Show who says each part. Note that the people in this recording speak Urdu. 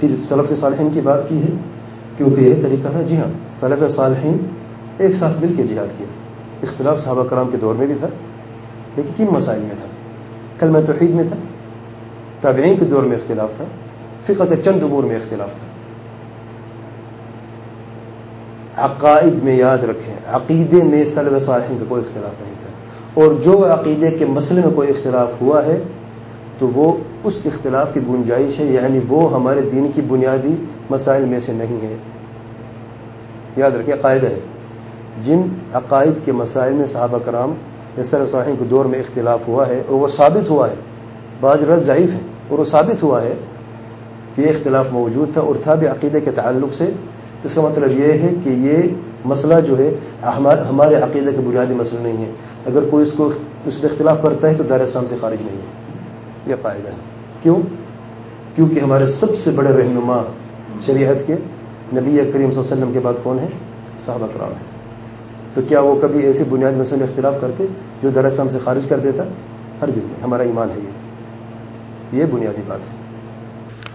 Speaker 1: پھر سلف صالحین کی بات کی ہے کیونکہ یہ طریقہ ہے۔ جی ہاں سلف صالحین ایک ساتھ مل کے جہاد کیا اختلاف صحابہ کرام کے دور میں بھی تھا، لیکن کن مسائل میں تھا۔ کل میں توحید میں تھا، تابعین کے دور میں اختلاف تھا، فقہ کے چند امور میں اختلاف تھا۔ عقائد میں یاد رکھیں، عقیدے میں سلب صالحین کا کوئی اختلاف نہیں تھا۔ اور جو عقیدے کے مسئلے میں کوئی اختلاف ہوا ہے تو وہ اس اختلاف کی گنجائش ہے یعنی وہ ہمارے دین کی بنیادی مسائل میں سے نہیں ہے۔ یاد رکھیں قاعدہ ہے۔ جن عقائد کے مسائل میں صحابہ کرام یسر صاحب کے دور میں اختلاف ہوا ہے اور وہ ثابت ہوا ہے۔ بعض رض ضعیف ہے اور وہ ثابت ہوا ہے کہ یہ اختلاف موجود تھا اور تھا بھی عقیدے کے تعلق سے۔ اس کا مطلب یہ ہے کہ یہ مسئلہ جو ہے ہمارے عقیدے کے بنیادی مسئلہ نہیں ہے۔ اگر کوئی اس کو، اس میں اختلاف کرتا ہے تو دار اسلام سے خارج نہیں ہے۔ یہ قاعدہ ہے۔ کیوں؟ کیونکہ ہمارے سب سے بڑے رہنما شریعت کے نبی کریم صلی اللہ علیہ وسلم کے بعد کون ہے صحابہ کرام ہے تو کیا وہ کبھی ایسے بنیادی مسئلے میں اختلاف کرتے جو دراصل ہم سے خارج کر دیتا؟ ہر کس میں ہمارا ایمان ہے یہ۔ یہ بنیادی بات ہے۔